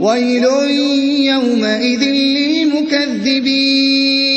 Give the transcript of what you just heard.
ويل يومئذ للمكذبين.